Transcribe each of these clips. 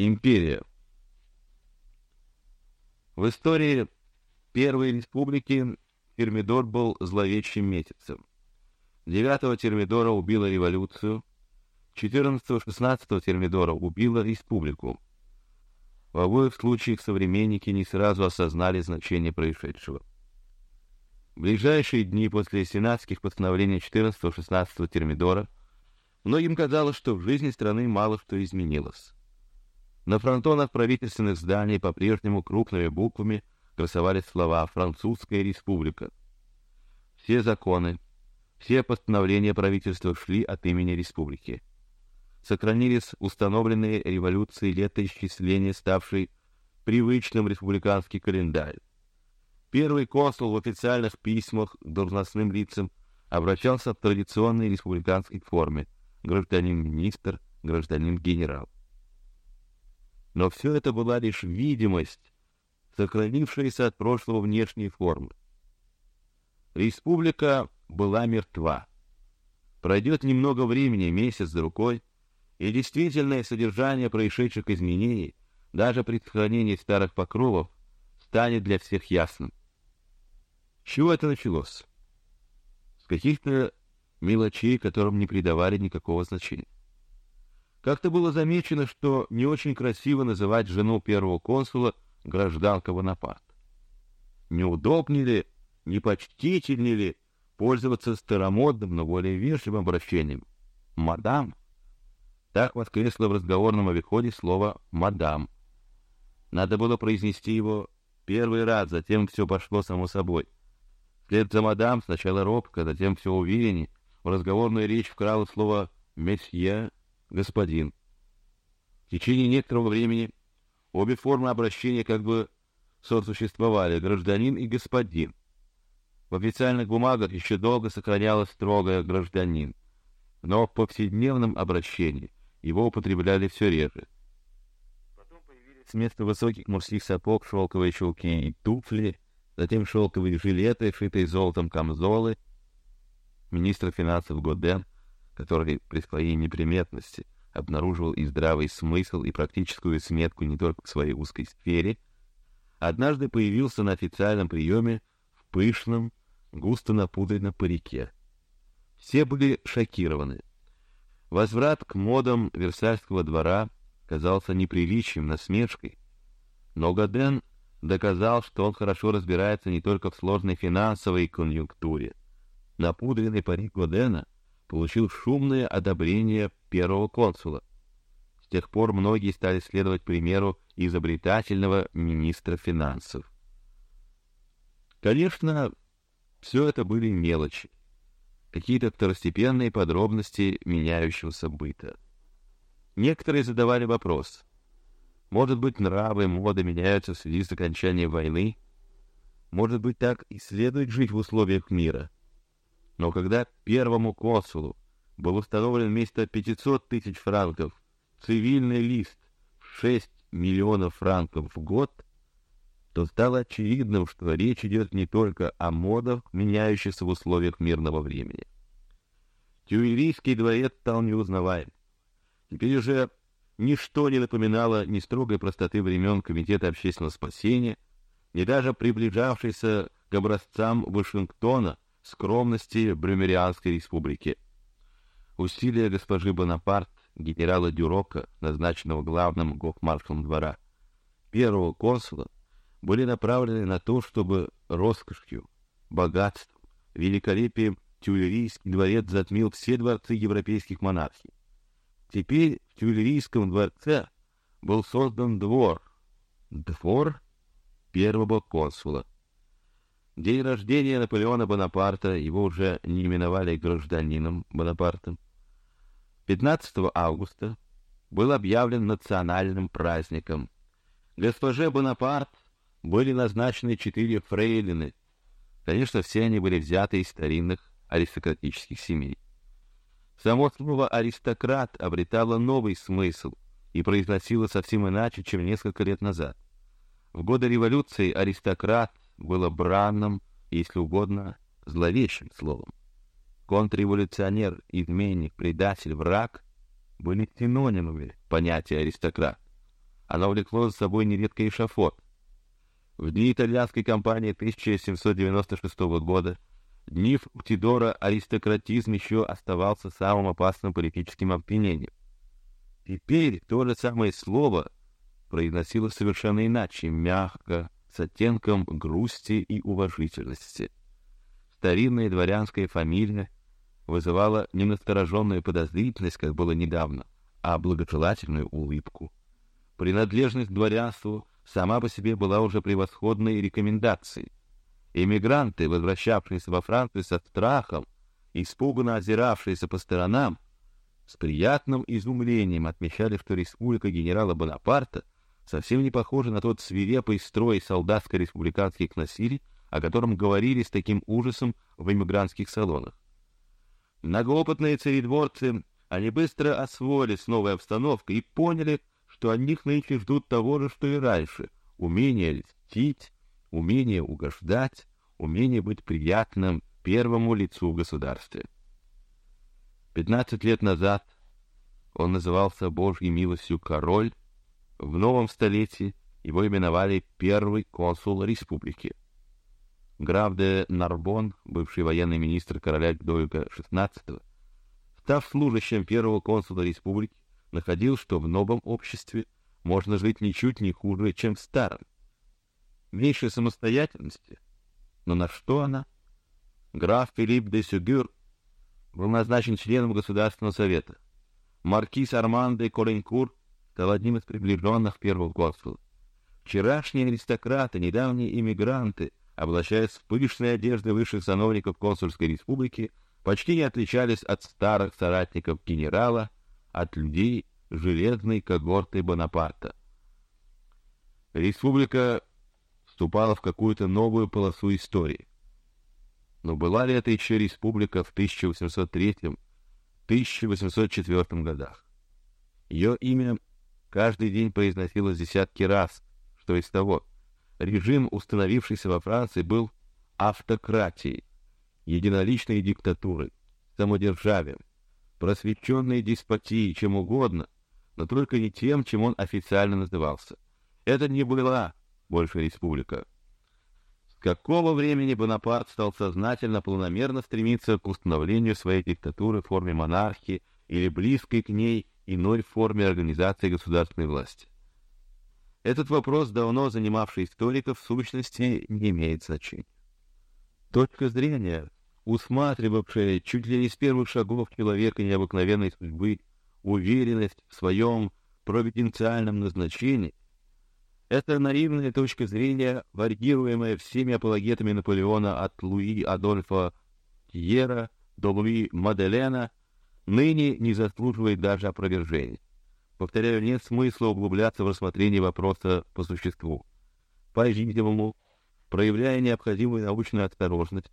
Империя. В истории Первой Республики Термидор был зловещим месяцем. 9 Термидора убила революцию, 14-16 Термидора убила республику. В обоих случаях современники не сразу осознали значение происшедшего. В ближайшие дни после сенатских постановлений 14-16 Термидора многим казалось, что в жизни страны мало что изменилось. На фронтонах правительственных зданий по-прежнему крупными буквами красовались слова «Французская республика». Все законы, все постановления правительства шли от имени республики. Сохранились установленные революцией летоисчисления, ставший привычным республиканский календарь. Первый консул в официальных письмах к должностным лицам обращался в традиционной республиканской форме: гражданин-министр, гражданин-генерал. Но все это была лишь видимость, сохранившаяся от прошлого внешней формы. Республика была мертва. Пройдет немного времени, месяц за рукой, и действительное содержание происшедших изменений, даже при сохранении старых покровов, станет для всех ясным. С чего это началось? С каких-то мелочей, которым не придавали никакого значения. Как-то было замечено, что не очень красиво называть жену первого консула гражданка Бонапарт. Неудобнее ли, непочтительнее ли пользоваться старомодным, но более вежливым обращением «мадам»? Так воскресло в разговорном обиходе слово «мадам». Надо было произнести его первый раз, затем все пошло само собой. Вслед за мадам сначала робко, затем все увереннее. В разговорную речь вкрало слово «месье», господин. В течение некоторого времени обе формы обращения как бы сосуществовали, гражданин и господин. В официальных бумагах еще долго сохранялось строгое гражданин, но в повседневном обращении его употребляли все реже. Потом появились вместо высоких мужских сапог шелковые чулки и туфли, затем шелковые жилеты, шитые золотом камзолы. Министр финансов Годен — который при своей неприметности обнаруживал и здравый смысл, и практическую сметку не только в своей узкой сфере, однажды появился на официальном приеме в пышном, густо напудренном парике. Все были шокированы. Возврат к модам Версальского двора казался неприличием, насмешкой. Но Годен доказал, что он хорошо разбирается не только в сложной финансовой конъюнктуре. Напудренный парик Годена — получил шумное одобрение первого консула. С тех пор многие стали следовать примеру изобретательного министра финансов. Конечно, все это были мелочи, какие-то второстепенные подробности меняющегося быта. Некоторые задавали вопрос: может быть, нравы, моды меняются в связи с окончанием войны? Может быть, так и следует жить в условиях мира? Но когда первому консулу был установлен вместо 500 тысяч франков цивильный лист в 6 миллионов франков в год, то стало очевидным, что речь идет не только о модах, меняющихся в условиях мирного времени. Тюильрийский дворец стал неузнаваем. Теперь уже ничто не напоминало ни строгой простоты времен Комитета общественного спасения, ни даже приближавшейся к образцам Вашингтона скромности Брюмерианской республики. Усилия госпожи Бонапарт, генерала Дюрока, назначенного главным гофмаршалом двора, первого консула, были направлены на то, чтобы роскошью, богатством, великолепием Тюильрийский дворец затмил все дворцы европейских монархий. Теперь в Тюильрийском дворце был создан двор, двор первого консула. День рождения Наполеона Бонапарта, его уже не именовали гражданином Бонапартом, 15 августа был объявлен национальным праздником. Госпоже Бонапарт были назначены четыре фрейлины. Конечно, все они были взяты из старинных аристократических семей. Само слово аристократ обретало новый смысл и произносило совсем иначе, чем несколько лет назад. В годы революции аристократ было бранным, если угодно, зловещим словом. Контрреволюционер, изменник, предатель, враг были синонимами понятия аристократ. Она увлекла за собой нередко и шафот. В дни итальянской кампании 1796 года, дни Фруктидора, аристократизм еще оставался самым опасным политическим обвинением. Теперь то же самое слово произносилось совершенно иначе, мягко, с оттенком грусти и уважительности. Старинная дворянская фамилия вызывала не настороженную подозрительность, как было недавно, а благожелательную улыбку. Принадлежность к дворянству сама по себе была уже превосходной рекомендацией. Эмигранты, возвращавшиеся во Францию со страхом, испуганно озиравшиеся по сторонам, с приятным изумлением отмечали, что республика генерала Бонапарта совсем не похожа на тот свирепый строй солдатско-республиканских насилий, о котором говорили с таким ужасом в эмигрантских салонах. Многоопытные царедворцы, они быстро освоились с новой обстановкой и поняли, что от них нынче ждут того же, что и раньше — умение льстить, умение угождать, умение быть приятным первому лицу в государстве. Пятнадцать лет назад он назывался Божьей милостью король, в новом столетии его именовали первый консул республики. Граф де Нарбон, бывший военный министр короля Людовика XVI, став служащим первого консула республики, находил, что в новом обществе можно жить ничуть не хуже, чем в старом. Меньше самостоятельности, но на что она? Граф Филипп де Сюгюр был назначен членом Государственного совета. Маркиз Арман де Коленкур стал одним из приближенных первого консула. Вчерашние аристократы, недавние иммигранты, облачаясь в пышные одежды высших сановников консульской республики, почти не отличались от старых соратников генерала, от людей железной когорты Бонапарта. Республика вступала в какую-то новую полосу истории. Но была ли это еще республика в 1803-1804 годах? Ее имя каждый день произносилось десятки раз, что из того. Режим, установившийся во Франции, был автократией, единоличной диктатурой, самодержавием, просвещенной деспотией, чем угодно, но только не тем, чем он официально назывался. Это не была больше республика. С какого времени Бонапарт стал сознательно, планомерно стремиться к установлению своей диктатуры в форме монархии или близкой к ней иной форме организации государственной власти? Этот вопрос, давно занимавший историков, в сущности не имеет значения. Точка зрения, усматривавшая чуть ли не с первых шагов человека необыкновенной судьбы уверенность в своем провиденциальном назначении, это наивная точка зрения, варьируемая всеми апологетами Наполеона от Луи Адольфа Тьера до Луи Маделена, ныне не заслуживает даже опровержения. Повторяю, нет смысла углубляться в рассмотрение вопроса по существу. По-видимому, проявляя необходимую научную осторожность,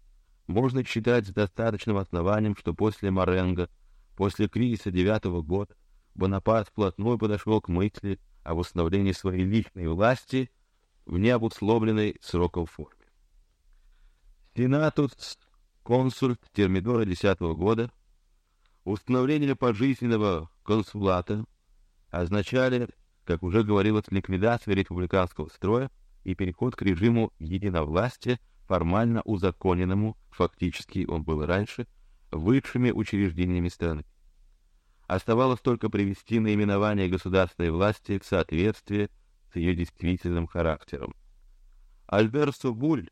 можно считать с достаточным основанием, что после Маренго, после кризиса девятого года, Бонапарт вплотную подошел к мысли о восстановлении своей личной власти в необусловленной сроком форме. Сенатус консульт Термидора десятого года, установление пожизненного консулата означали, как уже говорилось, ликвидацию республиканского строя и переход к режиму единовластия формально узаконенному, фактически он был раньше, высшими учреждениями страны. Оставалось только привести наименование государственной власти в соответствие с ее действительным характером. Альбер Собуль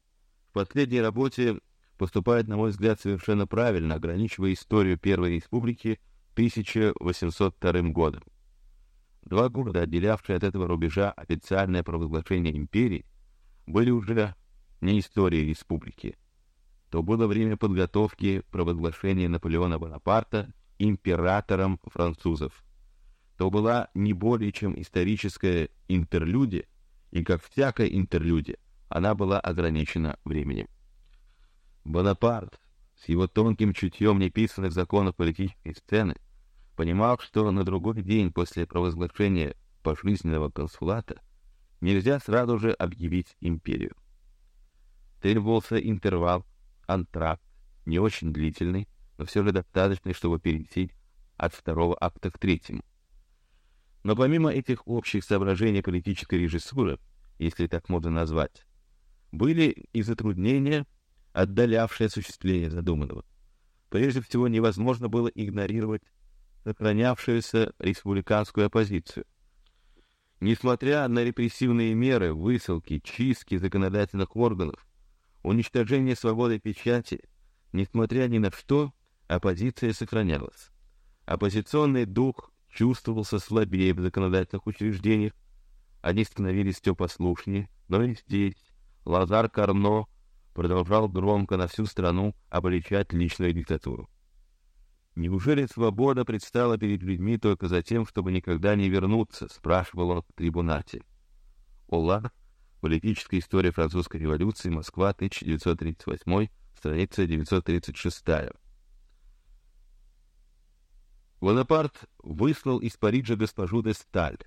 в последней работе поступает, на мой взгляд, совершенно правильно, ограничивая историю Первой Республики 1802 годом. Два года, отделявшие от этого рубежа официальное провозглашение империи, были уже не истории республики. То было время подготовки провозглашения Наполеона Бонапарта императором французов. То была не более чем историческая интерлюдия, и как всякая интерлюдия, она была ограничена временем. Бонапарт с его тонким чутьем неписанных законов политической сцены понимал, что на другой день после провозглашения пожизненного консулата нельзя сразу же объявить империю. Требовался интервал, антракт, не очень длительный, но все же достаточный, чтобы перейти от второго акта к третьему. Но помимо этих общих соображений политической режиссуры, если так можно назвать, были и затруднения, отдалявшие осуществление задуманного. Прежде всего, невозможно было игнорировать сохранявшуюся республиканскую оппозицию. Несмотря на репрессивные меры, высылки, чистки законодательных органов, уничтожение свободы печати, несмотря ни на что, оппозиция сохранялась. Оппозиционный дух чувствовался слабее в законодательных учреждениях, они становились все послушнее, но и здесь Лазар Карно продолжал громко на всю страну обличать личную диктатуру. Неужели свобода предстала перед людьми только за тем, чтобы никогда не вернуться? спрашивал он в трибунате. Олар, политическая история французской революции, Москва, 1938, страница 936. Бонапарт выслал из Парижа госпожу де Сталь.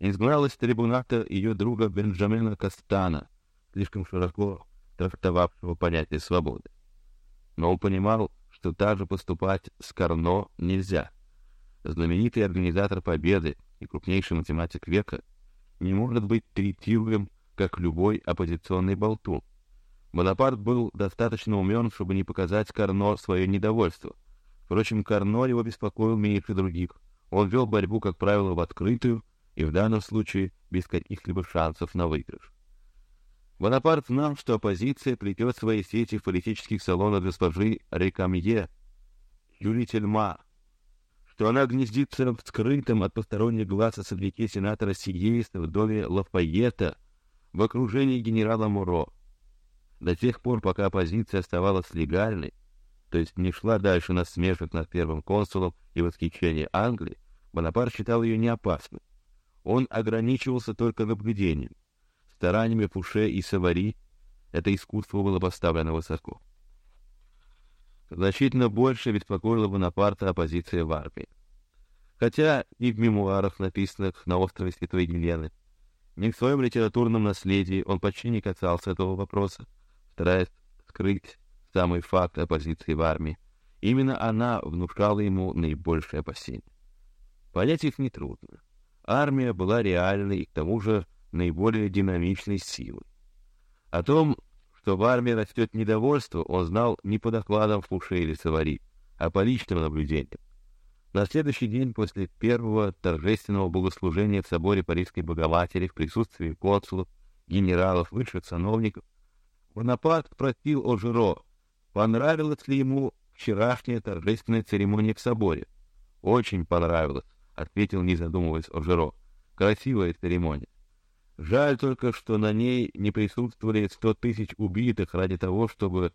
Изгнал из трибуната ее друга Бенджамина Кастана, слишком широко трактовавшего понятие свободы. Но он понимал, что также поступать с Карно нельзя. Знаменитый организатор Победы и крупнейший математик века не может быть третируем, как любой оппозиционный болтун. Бонапарт был достаточно умен, чтобы не показать Карно свое недовольство. Впрочем, Карно его беспокоил меньше других. Он вел борьбу, как правило, в открытую и в данном случае без каких-либо шансов на выигрыш. Бонапарт знал, что оппозиция плетет свои сети в политических салонах госпожи Рекамье, Юли что она гнездится в скрытом от посторонних глаз особняке сенатора Сиейста в доме Лафайета в окружении генерала Муро. До тех пор, пока оппозиция оставалась легальной, то есть не шла дальше на насмешек над первым консулом и восхищение Англии, Бонапарт считал ее неопасной. Он ограничивался только наблюдением стараниями Фуше и Савари это искусство было поставлено высоко. Значительно больше беспокоила Бонапарта оппозиция в армии. Хотя и в мемуарах, написанных на острове Святой Елены, ни в своем литературном наследии он почти не касался этого вопроса, стараясь скрыть самый факт оппозиции в армии. Именно она внушала ему наибольшее опасение. Понять их нетрудно. Армия была реальной и к тому же наиболее динамичной силы. О том, что в армии растет недовольство, он знал не по докладам Фуше или Савари, а по личным наблюдениям. На следующий день после первого торжественного богослужения в соборе Парижской Богоматери в присутствии консулов, генералов, высших сановников, Бонапарт спросил о понравилась ли ему вчерашняя торжественная церемония в соборе. «Очень понравилось», — ответил, не задумываясь о. «Красивая церемония. Жаль только, что на ней не присутствовали сто тысяч убитых ради того, чтобы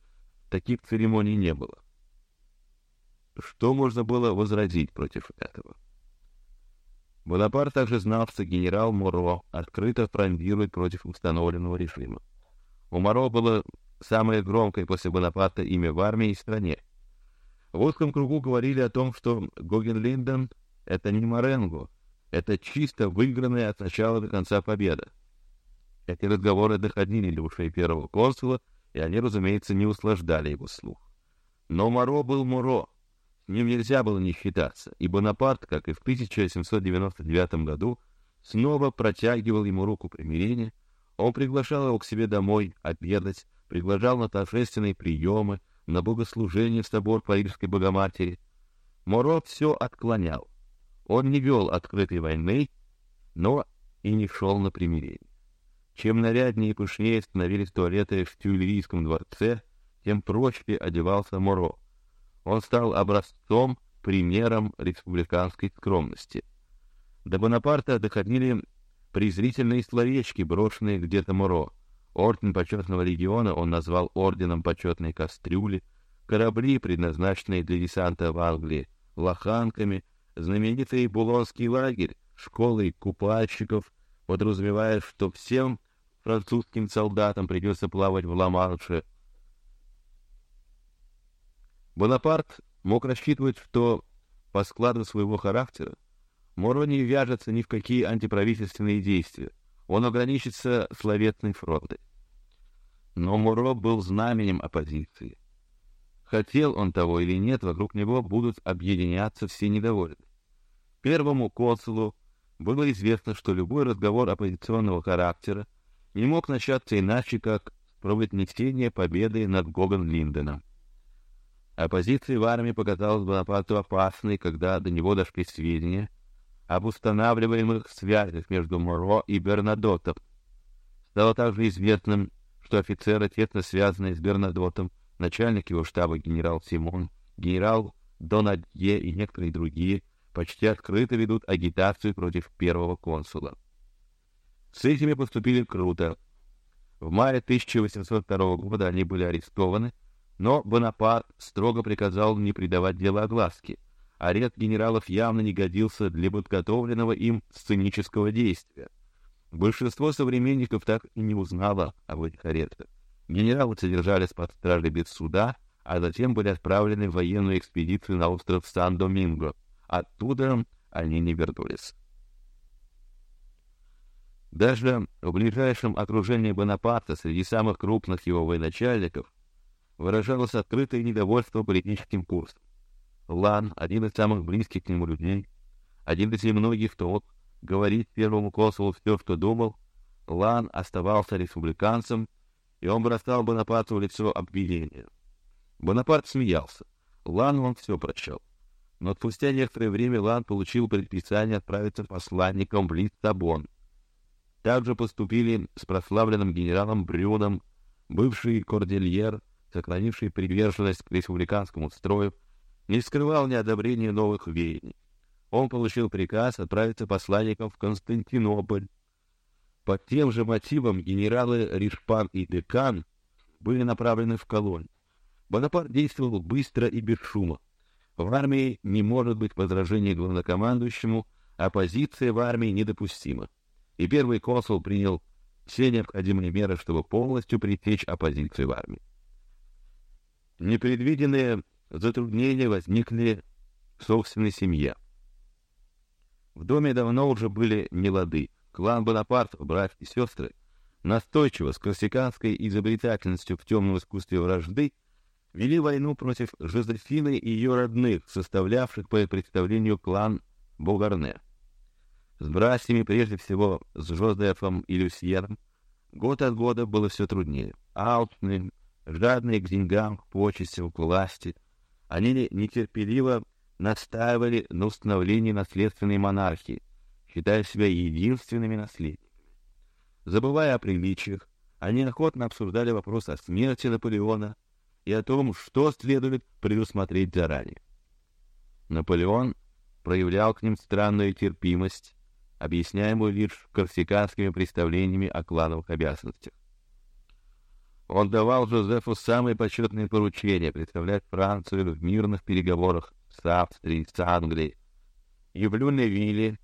таких церемоний не было. Что можно было возразить против этого? Бонапарт также знал, что генерал Моро открыто фрондирует против установленного режима. У Моро было самое громкое после Бонапарта имя в армии и стране. В узком кругу говорили о том, что Гоген-Линден — это не Маренго, это чисто выигранная от начала до конца победа. Эти разговоры доходили до ушей первого консула, и они, разумеется, не услаждали его слух. Но Моро был Моро, с ним нельзя было не считаться, и Бонапарт, как и в 1799 году, снова протягивал ему руку примирения. Он приглашал его к себе домой обедать, приглашал на торжественные приемы, на богослужение в собор Парижской Богоматери. Моро все отклонял. Он не вел открытой войны, но и не шел на примирение. Чем наряднее и пышнее становились туалеты в Тюильрийском дворце, тем проще одевался Моро. Он стал образцом, примером республиканской скромности. До Бонапарта доходили презрительные словечки, брошенные где-то Моро. Орден почетного легиона он назвал орденом почетной кастрюли, корабли, предназначенные для десанта в Англии, лоханками, знаменитый Булонский лагерь, школой купальщиков, подразумевая, что всем французским солдатам придется плавать в Ла-Манше. Бонапарт мог рассчитывать, что по складу своего характера Моро не вяжется ни в какие антиправительственные действия. Он ограничится словесной фронтой. Но Моро был знаменем оппозиции. Хотел он того или нет, вокруг него будут объединяться все недовольные. Первому консулу было известно, что любой разговор оппозиционного характера не мог начаться иначе, как с провозглашения победы над Гоган-Линденом. Оппозиция в армии показалась Бонапарту опасной, когда до него дошли сведения об устанавливаемых связях между Моро и Бернадотом. Стало также известным, что офицеры, тесно связанные с Бернадотом, начальник его штаба генерал Симон, генерал Донадье и некоторые другие, почти открыто ведут агитацию против первого консула. С этими поступили круто. В мае 1802 года они были арестованы, но Бонапарт строго приказал не придавать дело огласке. Арест генералов явно не годился для подготовленного им сценического действия. Большинство современников так и не узнало об этих арестах. Генералы содержались под стражей без суда, а затем были отправлены в военную экспедицию на остров Сан-Доминго. Оттуда они не вернулись. Даже в ближайшем окружении Бонапарта среди самых крупных его военачальников выражалось открытое недовольство политическим курсом. Лан, один из самых близких к нему людей, один из немногих, кто мог говорить первому консулу все, что думал, Лан оставался республиканцем, и он бросал Бонапарту в лицо обвинения. Бонапарт смеялся. Лан он все прочел. Но спустя некоторое время Лан получил предписание отправиться посланником в Лиссабон. Также поступили с прославленным генералом Брюном, бывший кордильер, сохранивший приверженность к республиканскому строю, не скрывал неодобрения новых веяний. Он получил приказ отправиться посланником в Константинополь. По тем же мотивам генералы Ришпан и Декан были направлены в колонию. Бонапарт действовал быстро и без шума. В армии не может быть возражений главнокомандующему, оппозиция в армии недопустима. И первый консул принял все необходимые меры, чтобы полностью пресечь оппозицию в армии. Непредвиденные затруднения возникли в собственной семье. В доме давно уже были нелады. Клан Бонапарт, братья и сестры, настойчиво с корсиканской изобретательностью в темном искусстве вражды, вели войну против Жозефины и ее родных, составлявших по представлению клан Бугарне. С братьями, прежде всего с Жозефом и Люсьеном, год от года было все труднее. Алчные, жадные к деньгам, к почестям, к власти, они нетерпеливо настаивали на установлении наследственной монархии, считая себя единственными наследниками. Забывая о приличиях, они охотно обсуждали вопрос о смерти Наполеона и о том, что следует предусмотреть заранее. Наполеон проявлял к ним странную терпимость, объясняемую лишь корсиканскими представлениями о клановых обязанностях. Он давал Жозефу самые почетные поручения представлять Францию в мирных переговорах с Австрией, с Англией. И в Люневилле,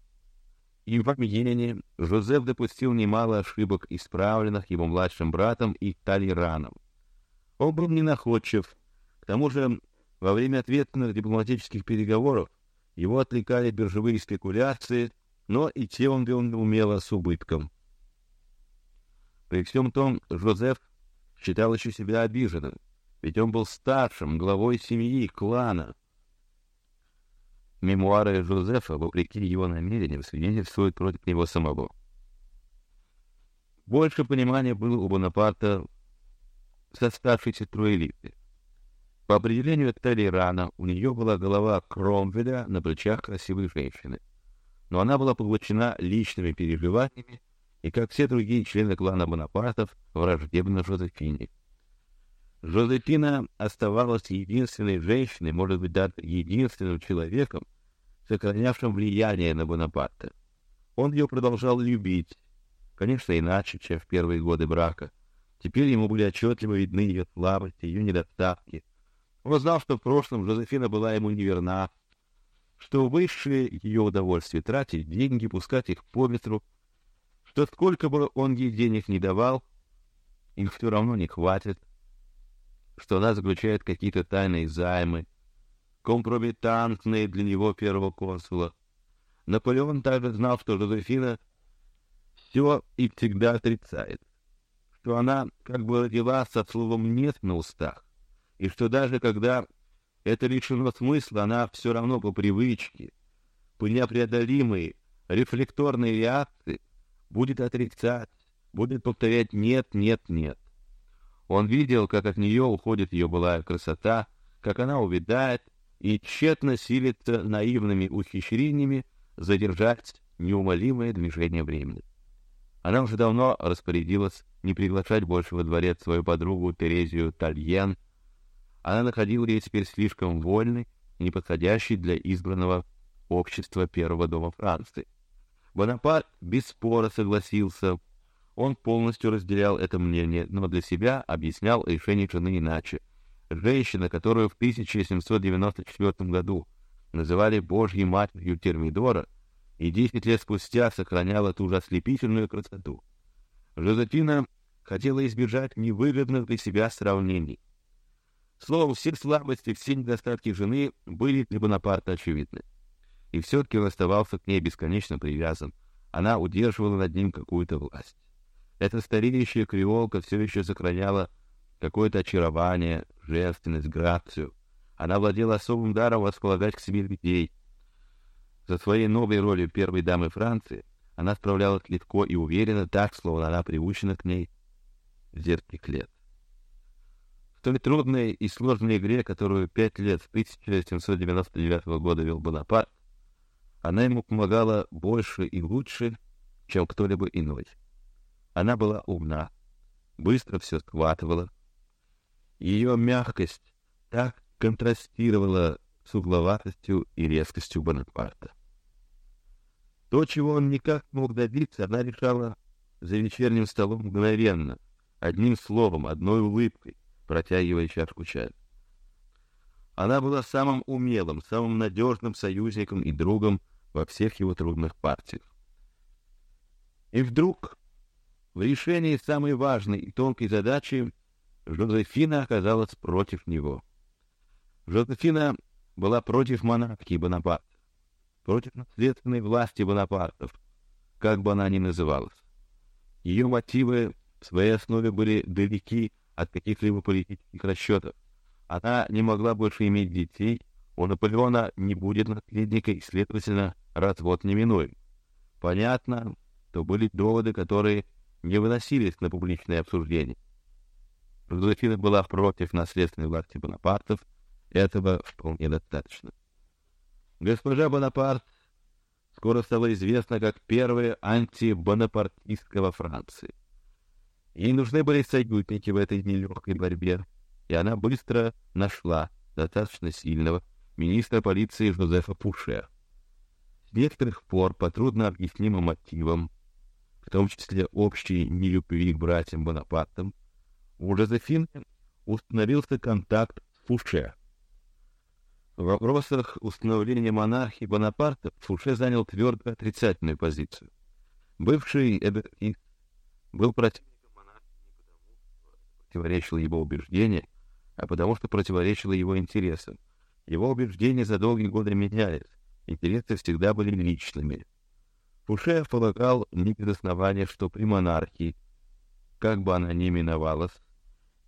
и в Амьене Жозеф допустил немало ошибок, исправленных его младшим братом и Талираном. Он был ненаходчив. К тому же, во время ответственных дипломатических переговоров его отвлекали биржевые спекуляции, но и те он вел неумело с убытком. При всем том, Жозеф считал еще себя обиженным, ведь он был старшим главой семьи, клана. Мемуары Жозефа, вопреки его намерениям, свидетельствуют против него самого. Больше понимания было у Бонапарта со старшей сестрой Элиты. По определению Талирана, у нее была голова Кромвеля на плечах красивой женщины, но она была поглощена личными переживаниями и, как все другие члены клана Бонапартов, враждебна Жозефине. Жозефина оставалась единственной женщиной, может быть, даже единственным человеком, сохранявшим влияние на Бонапарта. Он ее продолжал любить, конечно, иначе, чем в первые годы брака. Теперь ему были отчетливо видны ее слабости, ее недостатки. Он знал, что в прошлом Жозефина была ему неверна, что высшее ее удовольствие тратить деньги, пускать их по ветру, что сколько бы он ей денег не давал, их все равно не хватит, что она заключает какие-то тайные займы, компрометантные для него первого консула. Наполеон также знал, что Жозефина все и всегда отрицает, что она как бы родилась со словом «нет» на устах, и что даже когда это лишено смысла, она все равно по привычке, по непреодолимой рефлекторной реакции, будет отрицать, будет повторять «нет, нет, нет». Он видел, как от нее уходит ее былая красота, как она увядает, и тщетно силится наивными ухищрениями задержать неумолимое движение времени. Она уже давно распорядилась не приглашать больше во дворец свою подругу Терезию Тальен. Она находила ее теперь слишком вольной неподходящей для избранного общества Первого дома Франции. Бонапарт без спора согласился. Он полностью разделял это мнение, но для себя объяснял решение жены иначе. Женщина, которую в 1794 году называли Божьей матерью Термидора, и десять лет спустя сохраняла ту же ослепительную красоту. Жозефина хотела избежать невыгодных для себя сравнений. Словом, все слабости, все недостатки жены были для Бонапарта очевидны. И все-таки он оставался к ней бесконечно привязан. Она удерживала над ним какую-то власть. Эта стареющая креолка все еще сохраняла какое-то очарование, женственность, грацию. Она владела особым даром располагать к себе людей. За своей новой ролью первой дамы Франции она справлялась легко и уверенно, так, словно она приучена к ней с детских лет. В той трудной и сложной игре, которую пять лет с 1799 года вел Бонапарт, она ему помогала больше и лучше, чем кто-либо иной. Она была умна, быстро все схватывала, ее мягкость так контрастировала с угловатостью и резкостью Бонапарта. То, чего он никак не мог добиться, она решала за вечерним столом мгновенно, одним словом, одной улыбкой, протягивая чашку чая. Она была самым умелым, самым надежным союзником и другом во всех его трудных партиях. И вдруг в решении самой важной и тонкой задачи Жозефина оказалась против него. Жозефина была против монархии Бонапарта, против наследственной власти Бонапартов, как бы она ни называлась. Ее мотивы в своей основе были далеки от каких-либо политических расчетов. Она не могла больше иметь детей, у Наполеона не будет наследника, и, следовательно, развод неминуем. Понятно, то были доводы, которые не выносились на публичное обсуждение. Жозефина была против наследственной власти Бонапартов, этого вполне достаточно. Госпожа Бонапарт скоро стала известна как первая антибонапартистка во Франции. Ей нужны были союзники в этой нелегкой борьбе, и она быстро нашла достаточно сильного министра полиции Жозефа Пуше. С некоторых пор по трудно объяснимым мотивам, в том числе общей нелюбви к братьям Бонапартам, у Жозефины установился контакт с Фуше. В вопросах установления монархии Бонапарта Фуше занял твердо отрицательную позицию. Бывший эберкист был противником монархии не потому, что противоречило его убеждениям, а потому что противоречило его интересам. Его убеждения за долгие годы менялись, интересы всегда были личными. Фуше полагал не без основания, что при монархии, как бы она ни именовалась,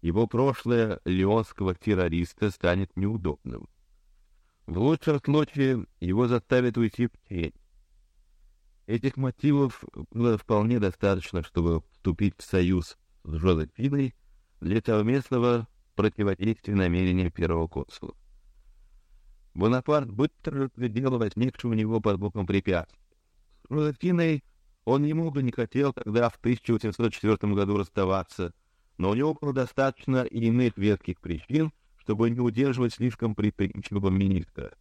его прошлое леонского террориста станет неудобным. В лучшем случае его заставят уйти в тень. Этих мотивов было вполне достаточно, чтобы вступить в союз с Жозефиной для совместного противодействия намерениям первого консула. Бонапарт быстро разглядел возникшего у него под боком препятствия. Жозефиной он не мог и не хотел тогда в 1804 году расставаться, но у него было достаточно и иных веских причин, чтобы не удерживать слишком предприимчивого министра.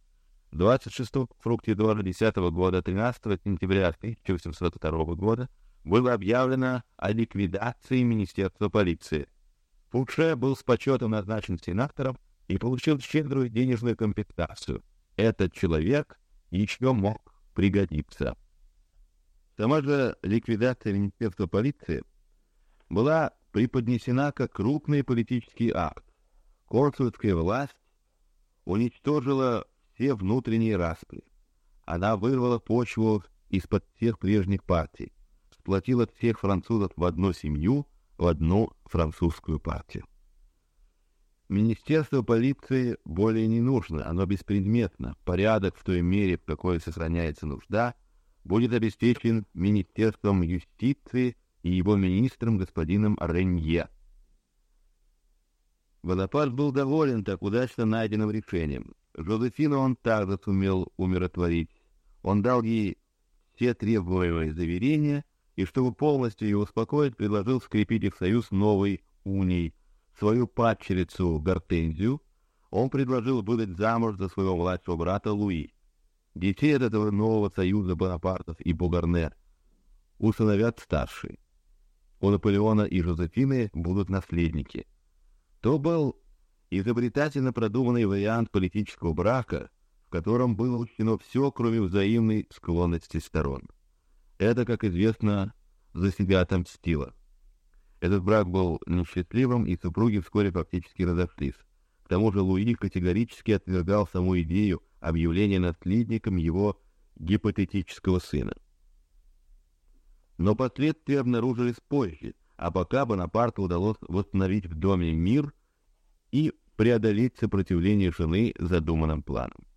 26 октября 10 года, 13 сентября 1802 года было объявлено о ликвидации Министерства полиции. Фуше был с почетом назначен сенатором и получил щедрую денежную компенсацию. Этот человек еще мог пригодиться. Сама же ликвидация Министерства полиции была преподнесена как крупный политический акт. Консульская власть уничтожила все внутренние распри. Она вырвала почву из-под всех прежних партий, сплотила всех французов в одну семью, в одну французскую партию. Министерство полиции более не нужно, оно беспредметно. Порядок в той мере, в какой сохраняется нужда, будет обеспечен Министерством юстиции и его министром господином Ренье. Бонапарт был доволен так удачно найденным решением. Жозефину он также сумел умиротворить. Он дал ей все требуемые заверения и, чтобы полностью ее успокоить, предложил скрепить их союз новой унией. Свою падчерицу Гортензию он предложил выдать замуж за своего младшего брата Луи. Детей от этого нового союза Бонапартов и Бугарне усыновят старшие. У Наполеона и Жозефины будут наследники. То был изобретательно продуманный вариант политического брака, в котором было учтено все, кроме взаимной склонности сторон. Это, как известно, за себя отомстило. Этот брак был несчастливым, и супруги вскоре фактически разошлись. К тому же Луи категорически отвергал саму идею объявления наследником его гипотетического сына. Но последствия обнаружились позже, а пока Бонапарту удалось восстановить в доме мир и преодолеть сопротивление жены задуманным планом.